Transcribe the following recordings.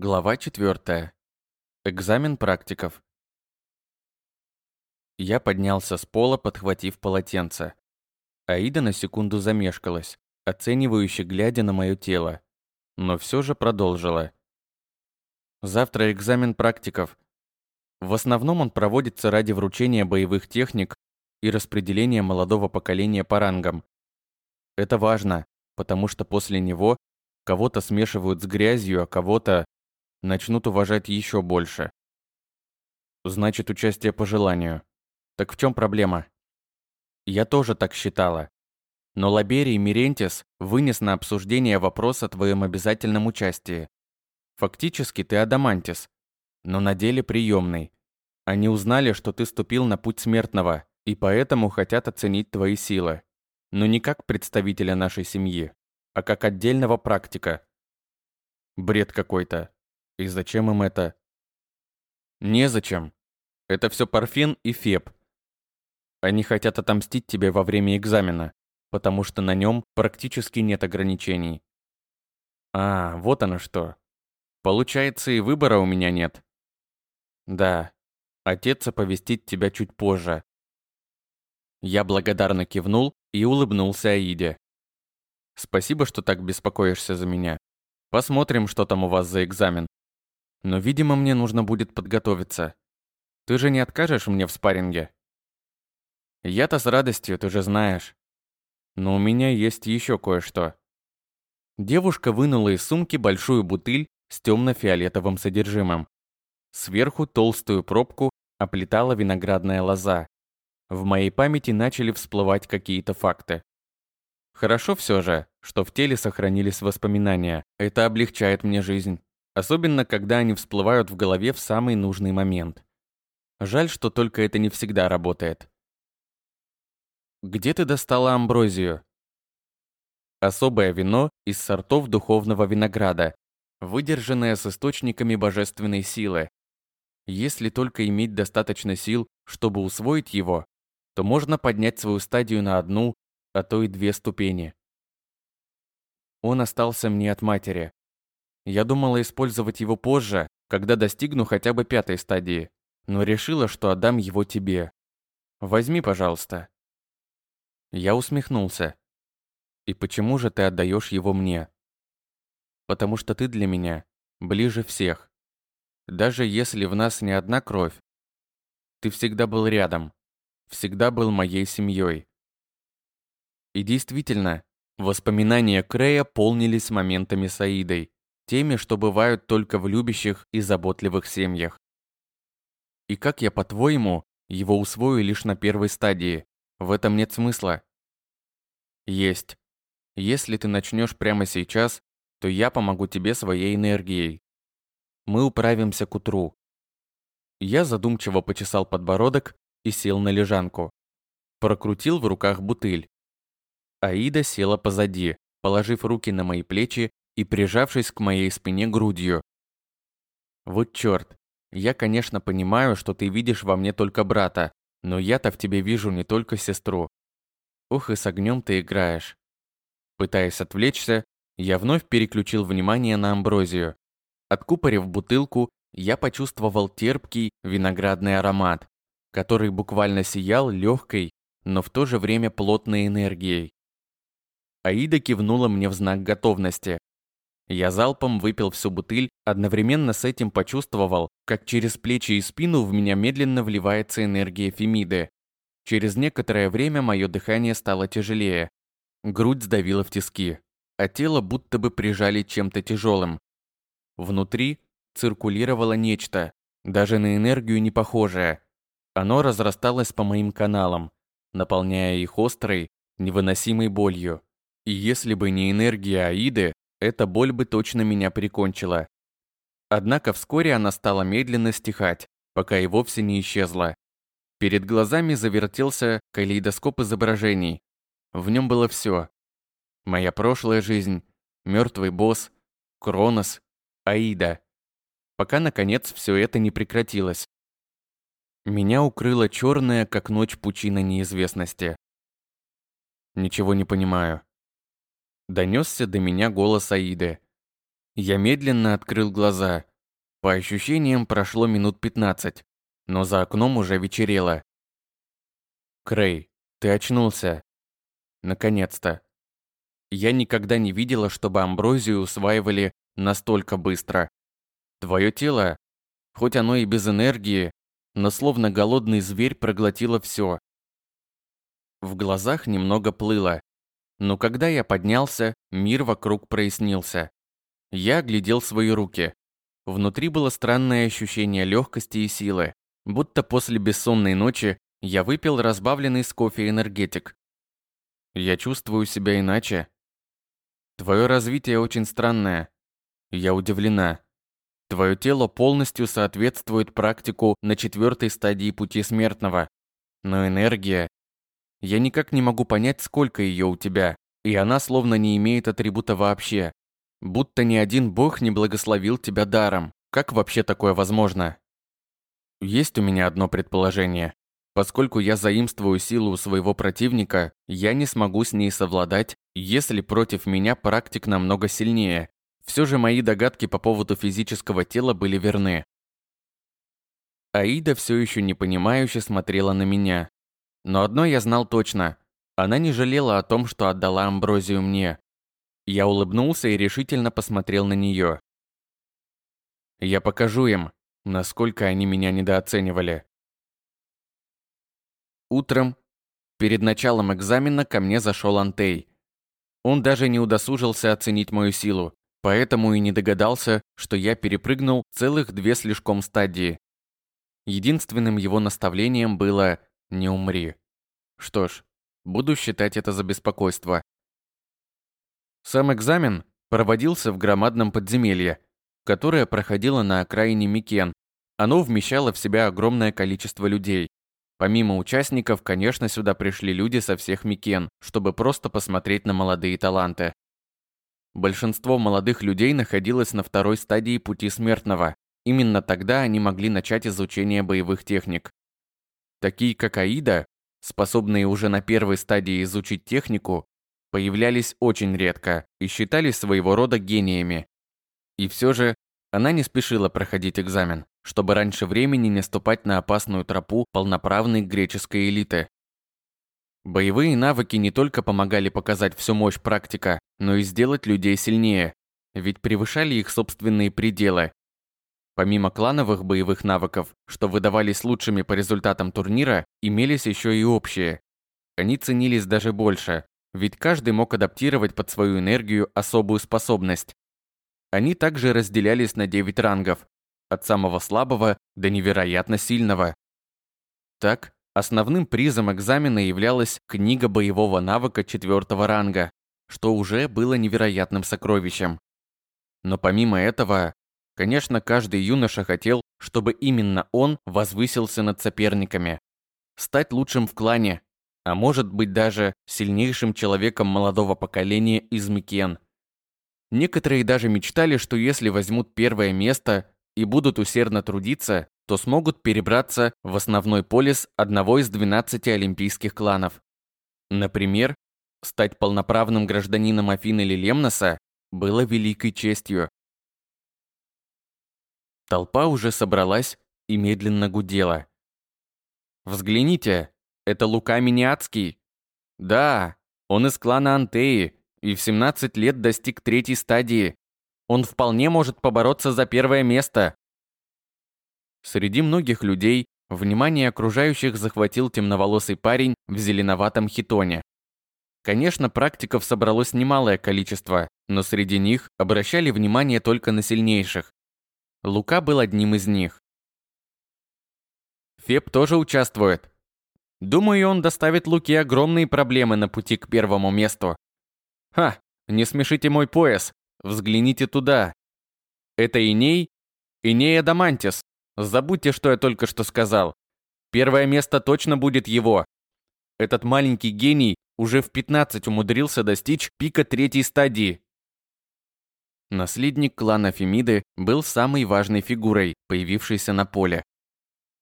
Глава 4. Экзамен практиков. Я поднялся с пола, подхватив полотенце. Аида на секунду замешкалась, оценивающе глядя на мое тело, но все же продолжила. Завтра экзамен практиков. В основном он проводится ради вручения боевых техник и распределения молодого поколения по рангам. Это важно, потому что после него кого-то смешивают с грязью, а кого-то начнут уважать еще больше. Значит, участие по желанию. Так в чем проблема? Я тоже так считала. Но Лаберий Мирентис вынес на обсуждение вопрос о твоем обязательном участии. Фактически ты адамантис, но на деле приемный. Они узнали, что ты ступил на путь смертного, и поэтому хотят оценить твои силы. Но не как представителя нашей семьи, а как отдельного практика. Бред какой-то. И зачем им это? Незачем. Это все Парфен и Феб. Они хотят отомстить тебе во время экзамена, потому что на нем практически нет ограничений. А, вот оно что. Получается, и выбора у меня нет. Да, отец оповестит тебя чуть позже. Я благодарно кивнул и улыбнулся Аиде. Спасибо, что так беспокоишься за меня. Посмотрим, что там у вас за экзамен. Но, видимо, мне нужно будет подготовиться. Ты же не откажешь мне в спарринге? Я-то с радостью, ты же знаешь. Но у меня есть еще кое-что. Девушка вынула из сумки большую бутыль с темно-фиолетовым содержимым. Сверху толстую пробку оплетала виноградная лоза. В моей памяти начали всплывать какие-то факты. Хорошо все же, что в теле сохранились воспоминания. Это облегчает мне жизнь. Особенно, когда они всплывают в голове в самый нужный момент. Жаль, что только это не всегда работает. Где ты достала амброзию? Особое вино из сортов духовного винограда, выдержанное с источниками божественной силы. Если только иметь достаточно сил, чтобы усвоить его, то можно поднять свою стадию на одну, а то и две ступени. Он остался мне от матери, я думала использовать его позже, когда достигну хотя бы пятой стадии, но решила, что отдам его тебе. Возьми, пожалуйста. Я усмехнулся. И почему же ты отдаешь его мне? Потому что ты для меня ближе всех. Даже если в нас не одна кровь, ты всегда был рядом, всегда был моей семьей. И действительно, воспоминания Крея полнились моментами с Аидой, теми, что бывают только в любящих и заботливых семьях. И как я, по-твоему, его усвою лишь на первой стадии? В этом нет смысла. Есть. Если ты начнешь прямо сейчас, то я помогу тебе своей энергией. Мы управимся к утру. Я задумчиво почесал подбородок и сел на лежанку. Прокрутил в руках бутыль. Аида села позади, положив руки на мои плечи и прижавшись к моей спине грудью. Вот черт, я, конечно, понимаю, что ты видишь во мне только брата, но я-то в тебе вижу не только сестру. Ух, и с огнем ты играешь. Пытаясь отвлечься, я вновь переключил внимание на амброзию. Откупорив бутылку, я почувствовал терпкий виноградный аромат, который буквально сиял легкой, но в то же время плотной энергией. Аида кивнула мне в знак готовности, я залпом выпил всю бутыль, одновременно с этим почувствовал, как через плечи и спину в меня медленно вливается энергия Фемиды. Через некоторое время мое дыхание стало тяжелее. Грудь сдавила в тиски, а тело будто бы прижали чем-то тяжелым. Внутри циркулировало нечто, даже на энергию не похожее. Оно разрасталось по моим каналам, наполняя их острой, невыносимой болью. И если бы не энергия Аиды, эта боль бы точно меня прикончила. Однако вскоре она стала медленно стихать, пока и вовсе не исчезла. Перед глазами завертелся калейдоскоп изображений. В нем было все. Моя прошлая жизнь, мертвый босс, Кронос, Аида. Пока, наконец, все это не прекратилось. Меня укрыла черная, как ночь, пучина неизвестности. Ничего не понимаю. Донесся до меня голос Аиды. Я медленно открыл глаза, По ощущениям, прошло минут 15, но за окном уже вечерело. Крей, ты очнулся. Наконец-то. Я никогда не видела, чтобы амброзию усваивали настолько быстро. Твое тело, хоть оно и без энергии, но словно голодный зверь проглотило все. В глазах немного плыло. Но когда я поднялся, мир вокруг прояснился. Я оглядел свои руки. Внутри было странное ощущение легкости и силы, будто после бессонной ночи я выпил разбавленный с кофе энергетик. Я чувствую себя иначе. Твое развитие очень странное. Я удивлена. Твое тело полностью соответствует практику на четвертой стадии пути смертного. Но энергия... Я никак не могу понять, сколько ее у тебя, и она словно не имеет атрибута вообще. Будто ни один бог не благословил тебя даром. Как вообще такое возможно? Есть у меня одно предположение. Поскольку я заимствую силу у своего противника, я не смогу с ней совладать, если против меня практик намного сильнее. Все же мои догадки по поводу физического тела были верны. Аида все еще непонимающе смотрела на меня. Но одно я знал точно. Она не жалела о том, что отдала амброзию мне. Я улыбнулся и решительно посмотрел на нее. Я покажу им, насколько они меня недооценивали. Утром, перед началом экзамена, ко мне зашел Антей. Он даже не удосужился оценить мою силу, поэтому и не догадался, что я перепрыгнул целых две слишком стадии. Единственным его наставлением было «не умри». Что ж, буду считать это за беспокойство. Сам экзамен проводился в громадном подземелье, которое проходило на окраине Микен. Оно вмещало в себя огромное количество людей. Помимо участников, конечно, сюда пришли люди со всех Микен, чтобы просто посмотреть на молодые таланты. Большинство молодых людей находилось на второй стадии пути смертного. Именно тогда они могли начать изучение боевых техник. Такие как Аида, способные уже на первой стадии изучить технику, появлялись очень редко и считались своего рода гениями. И все же она не спешила проходить экзамен чтобы раньше времени не ступать на опасную тропу полноправной греческой элиты. Боевые навыки не только помогали показать всю мощь практика, но и сделать людей сильнее, ведь превышали их собственные пределы. Помимо клановых боевых навыков, что выдавались лучшими по результатам турнира, имелись еще и общие. Они ценились даже больше, ведь каждый мог адаптировать под свою энергию особую способность. Они также разделялись на 9 рангов, от самого слабого до невероятно сильного. Так, основным призом экзамена являлась книга боевого навыка четвертого ранга, что уже было невероятным сокровищем. Но помимо этого, конечно, каждый юноша хотел, чтобы именно он возвысился над соперниками, стать лучшим в клане, а может быть даже сильнейшим человеком молодого поколения из Микен. Некоторые даже мечтали, что если возьмут первое место, и будут усердно трудиться, то смогут перебраться в основной полис одного из 12 олимпийских кланов. Например, стать полноправным гражданином Афин или Лемноса было великой честью. Толпа уже собралась и медленно гудела. «Взгляните, это Лука Миниацкий. Да, он из клана Антеи и в 17 лет достиг третьей стадии. Он вполне может побороться за первое место. Среди многих людей внимание окружающих захватил темноволосый парень в зеленоватом хитоне. Конечно, практиков собралось немалое количество, но среди них обращали внимание только на сильнейших. Лука был одним из них. Феб тоже участвует. Думаю, он доставит Луке огромные проблемы на пути к первому месту. Ха, не смешите мой пояс. Взгляните туда. Это Иней? Иней Адамантис. Забудьте, что я только что сказал. Первое место точно будет его. Этот маленький гений уже в 15 умудрился достичь пика третьей стадии. Наследник клана Фемиды был самой важной фигурой, появившейся на поле.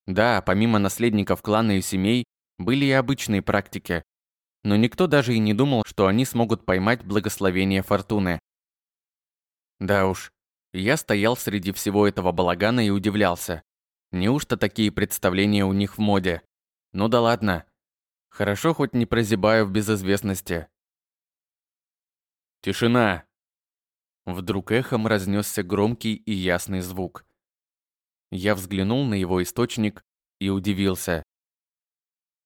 Да, помимо наследников клана и семей, были и обычные практики. Но никто даже и не думал, что они смогут поймать благословение фортуны. Да уж, Я стоял среди всего этого балагана и удивлялся. Неужто такие представления у них в моде? Ну да ладно. Хорошо хоть не прозябаю в безызвестности. Тишина. Вдруг эхом разнесся громкий и ясный звук. Я взглянул на его источник и удивился.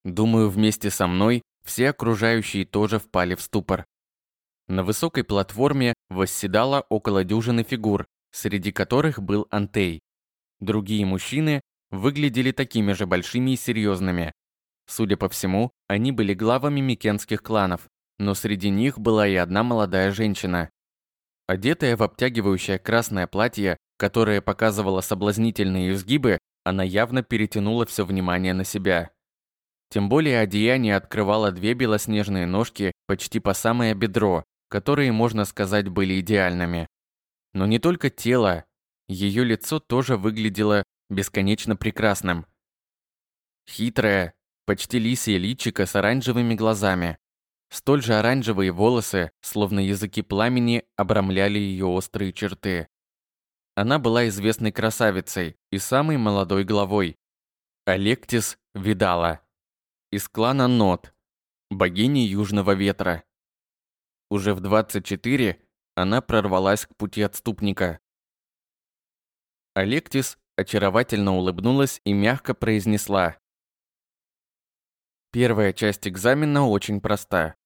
Думаю, вместе со мной все окружающие тоже впали в ступор. На высокой платформе восседало около дюжины фигур, среди которых был Антей. Другие мужчины выглядели такими же большими и серьезными. Судя по всему, они были главами микенских кланов, но среди них была и одна молодая женщина. Одетая в обтягивающее красное платье, которое показывало соблазнительные изгибы, она явно перетянула все внимание на себя. Тем более одеяние открывало две белоснежные ножки почти по самое бедро, которые, можно сказать, были идеальными. Но не только тело, ее лицо тоже выглядело бесконечно прекрасным. Хитрое, почти лисье личико с оранжевыми глазами. Столь же оранжевые волосы, словно языки пламени, обрамляли ее острые черты. Она была известной красавицей и самой молодой главой. Алектис Видала. Из клана Нот, богини Южного Ветра. Уже в 24 она прорвалась к пути отступника. Алектис очаровательно улыбнулась и мягко произнесла. Первая часть экзамена очень проста.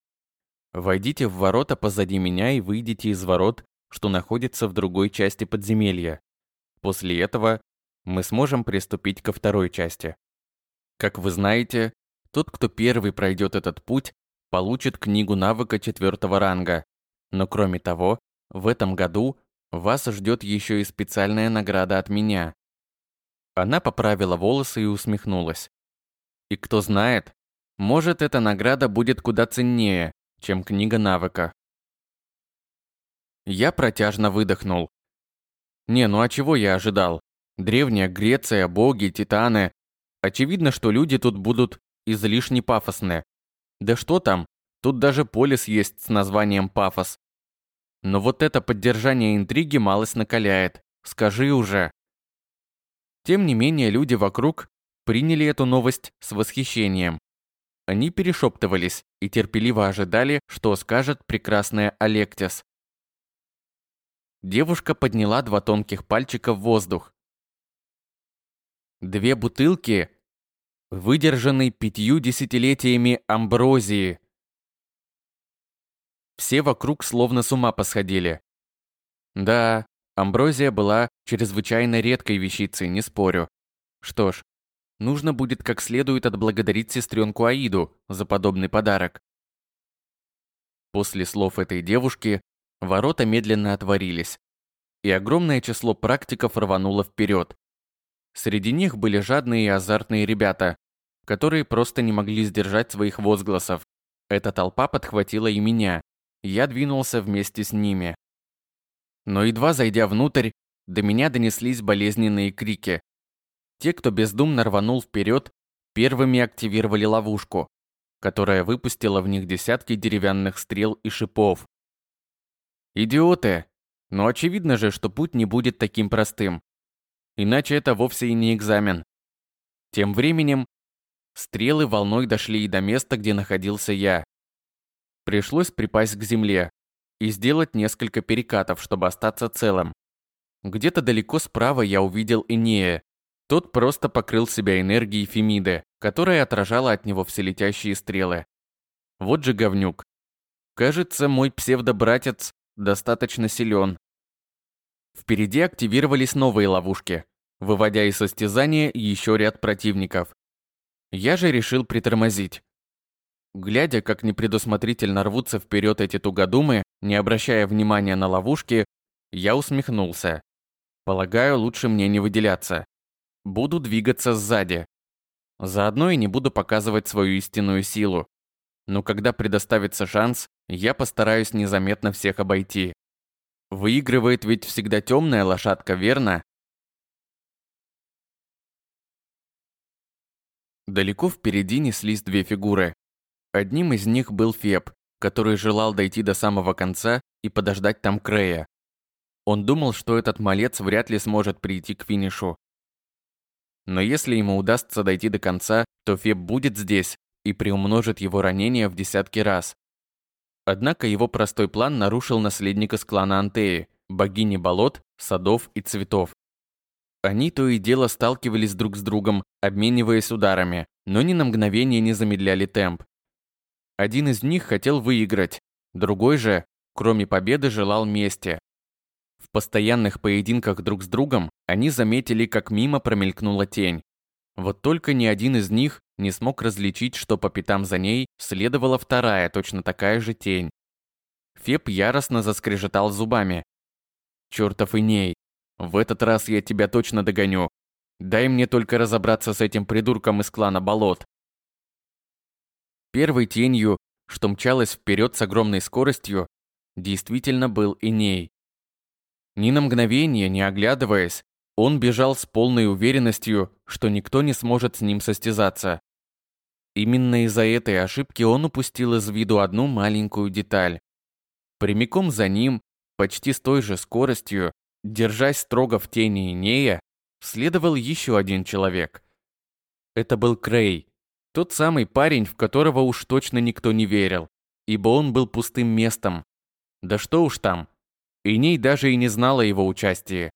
Войдите в ворота позади меня и выйдите из ворот, что находится в другой части подземелья. После этого мы сможем приступить ко второй части. Как вы знаете, тот, кто первый пройдет этот путь, получит книгу навыка четвертого ранга. Но кроме того, в этом году вас ждет еще и специальная награда от меня. Она поправила волосы и усмехнулась. И кто знает, может эта награда будет куда ценнее, чем книга навыка. Я протяжно выдохнул. Не, ну а чего я ожидал? Древняя Греция, боги, титаны. Очевидно, что люди тут будут излишне пафосные. Да что там, тут даже полис есть с названием Пафос. Но вот это поддержание интриги малость накаляет. Скажи уже. Тем не менее, люди вокруг приняли эту новость с восхищением. Они перешептывались и терпеливо ожидали, что скажет прекрасная Алектис. Девушка подняла два тонких пальчика в воздух. Две бутылки, выдержанной пятью десятилетиями амброзии. Все вокруг словно с ума посходили. Да, амброзия была чрезвычайно редкой вещицей, не спорю. Что ж, нужно будет как следует отблагодарить сестренку Аиду за подобный подарок. После слов этой девушки ворота медленно отворились, и огромное число практиков рвануло вперед. Среди них были жадные и азартные ребята, которые просто не могли сдержать своих возгласов. Эта толпа подхватила и меня, я двинулся вместе с ними. Но едва зайдя внутрь, до меня донеслись болезненные крики. Те, кто бездумно рванул вперед, первыми активировали ловушку, которая выпустила в них десятки деревянных стрел и шипов. Идиоты! Но очевидно же, что путь не будет таким простым. Иначе это вовсе и не экзамен. Тем временем стрелы волной дошли и до места, где находился я. Пришлось припасть к земле и сделать несколько перекатов, чтобы остаться целым. Где-то далеко справа я увидел Инея. Тот просто покрыл себя энергией Фемиды, которая отражала от него все летящие стрелы. Вот же говнюк. Кажется, мой псевдобратец достаточно силен. Впереди активировались новые ловушки, выводя из состязания еще ряд противников. Я же решил притормозить. Глядя, как непредусмотрительно рвутся вперед эти тугодумы, не обращая внимания на ловушки, я усмехнулся. Полагаю, лучше мне не выделяться. Буду двигаться сзади. Заодно и не буду показывать свою истинную силу. Но когда предоставится шанс, я постараюсь незаметно всех обойти. Выигрывает ведь всегда темная лошадка, верно? Далеко впереди неслись две фигуры. Одним из них был Феб, который желал дойти до самого конца и подождать там Крея. Он думал, что этот малец вряд ли сможет прийти к финишу. Но если ему удастся дойти до конца, то Феб будет здесь и приумножит его ранения в десятки раз. Однако его простой план нарушил наследник из клана Антеи, богини болот, садов и цветов. Они то и дело сталкивались друг с другом, обмениваясь ударами, но ни на мгновение не замедляли темп. Один из них хотел выиграть, другой же, кроме победы, желал мести. Постоянных поединках друг с другом они заметили, как мимо промелькнула тень. Вот только ни один из них не смог различить, что по пятам за ней следовала вторая, точно такая же тень. Феб яростно заскрежетал зубами. «Чёртов Иней, в этот раз я тебя точно догоню. Дай мне только разобраться с этим придурком из клана болот. Первой тенью, что мчалась вперед с огромной скоростью, действительно был Иней. Ни на мгновение, не оглядываясь, он бежал с полной уверенностью, что никто не сможет с ним состязаться. Именно из-за этой ошибки он упустил из виду одну маленькую деталь. Прямиком за ним, почти с той же скоростью, Держась строго в тени Инея, следовал еще один человек. Это был Крей, тот самый парень, в которого уж точно никто не верил, ибо он был пустым местом. Да что уж там, Иней даже и не знала его участия.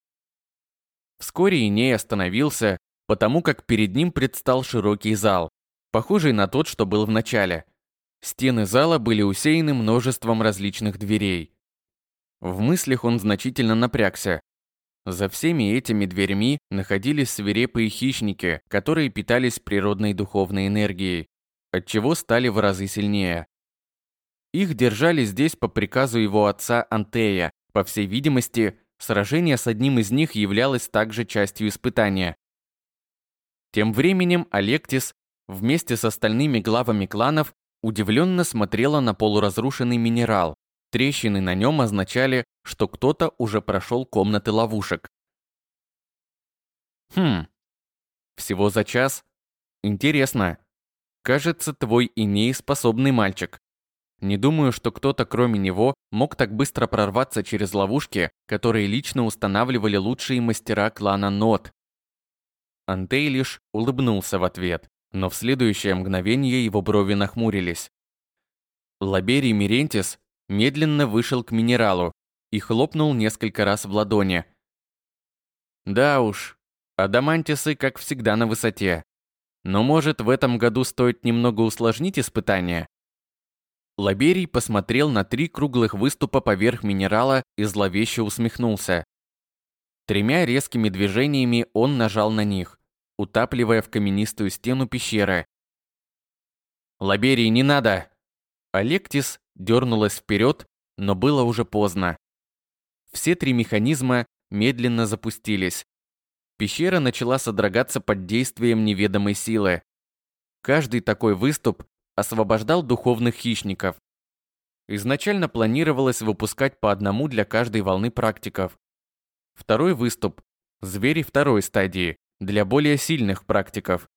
Вскоре Иней остановился, потому как перед ним предстал широкий зал, похожий на тот, что был в начале. Стены зала были усеяны множеством различных дверей. В мыслях он значительно напрягся. За всеми этими дверьми находились свирепые хищники, которые питались природной духовной энергией, отчего стали в разы сильнее. Их держали здесь по приказу его отца Антея. По всей видимости, сражение с одним из них являлось также частью испытания. Тем временем Алектис вместе с остальными главами кланов удивленно смотрела на полуразрушенный минерал, Трещины на нем означали, что кто-то уже прошел комнаты ловушек. Хм, всего за час? Интересно. Кажется, твой Иней способный мальчик. Не думаю, что кто-то кроме него мог так быстро прорваться через ловушки, которые лично устанавливали лучшие мастера клана Нот. Антей лишь улыбнулся в ответ, но в следующее мгновение его брови нахмурились. Лаберий Мирентис медленно вышел к минералу и хлопнул несколько раз в ладони. Да уж, адамантисы, как всегда, на высоте. Но может в этом году стоит немного усложнить испытание? Лаберий посмотрел на три круглых выступа поверх минерала и зловеще усмехнулся. Тремя резкими движениями он нажал на них, утапливая в каменистую стену пещеры. «Лаберий, не надо!» Алектис дернулась вперед, но было уже поздно. Все три механизма медленно запустились. Пещера начала содрогаться под действием неведомой силы. Каждый такой выступ освобождал духовных хищников. Изначально планировалось выпускать по одному для каждой волны практиков. Второй выступ – звери второй стадии, для более сильных практиков.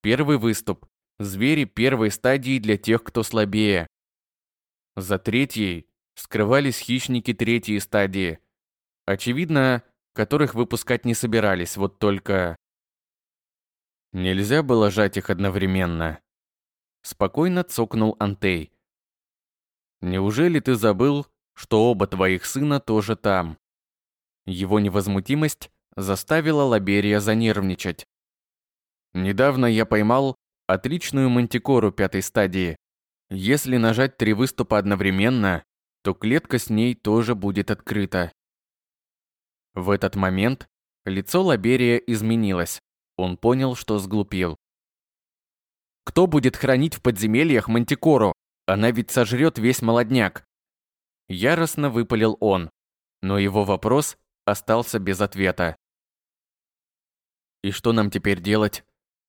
Первый выступ – звери первой стадии для тех, кто слабее. За третьей скрывались хищники третьей стадии. Очевидно, которых выпускать не собирались, вот только... Нельзя было жать их одновременно. Спокойно цокнул Антей. Неужели ты забыл, что оба твоих сына тоже там? Его невозмутимость заставила Лаберия занервничать. Недавно я поймал отличную мантикору пятой стадии. Если нажать три выступа одновременно, то клетка с ней тоже будет открыта. В этот момент лицо Лаберия изменилось. Он понял, что сглупил. Кто будет хранить в подземельях Мантикору? Она ведь сожрет весь молодняк. Яростно выпалил он, но его вопрос остался без ответа. «И что нам теперь делать?»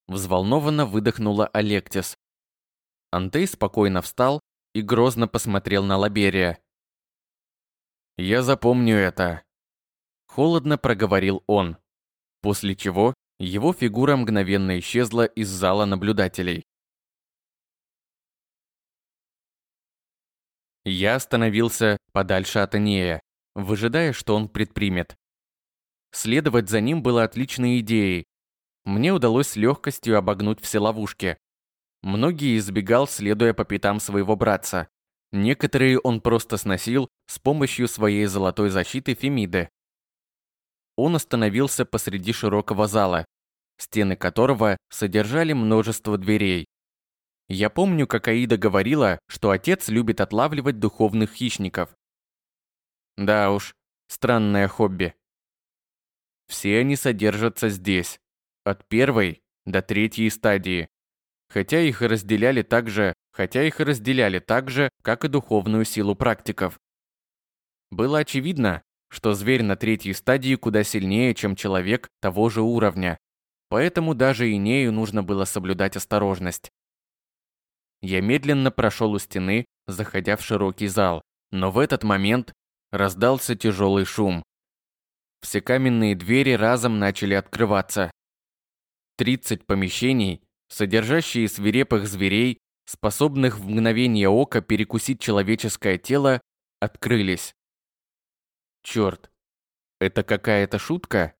Взволнованно выдохнула Алектис. Антей спокойно встал и грозно посмотрел на Лаберия. «Я запомню это», — холодно проговорил он, после чего его фигура мгновенно исчезла из зала наблюдателей. Я остановился подальше от Анея, выжидая, что он предпримет. Следовать за ним было отличной идеей. Мне удалось с легкостью обогнуть все ловушки. Многие избегал, следуя по пятам своего братца. Некоторые он просто сносил с помощью своей золотой защиты Фемиды. Он остановился посреди широкого зала, стены которого содержали множество дверей. Я помню, как Аида говорила, что отец любит отлавливать духовных хищников. Да уж, странное хобби. Все они содержатся здесь, от первой до третьей стадии. Хотя их разделяли так же, хотя их разделяли так же, как и духовную силу практиков. Было очевидно, что зверь на третьей стадии куда сильнее, чем человек того же уровня. Поэтому даже Инею нужно было соблюдать осторожность. Я медленно прошел у стены, заходя в широкий зал, но в этот момент раздался тяжелый шум. Все каменные двери разом начали открываться. 30 помещений, содержащие свирепых зверей, способных в мгновение ока перекусить человеческое тело, открылись. Черт, это какая-то шутка?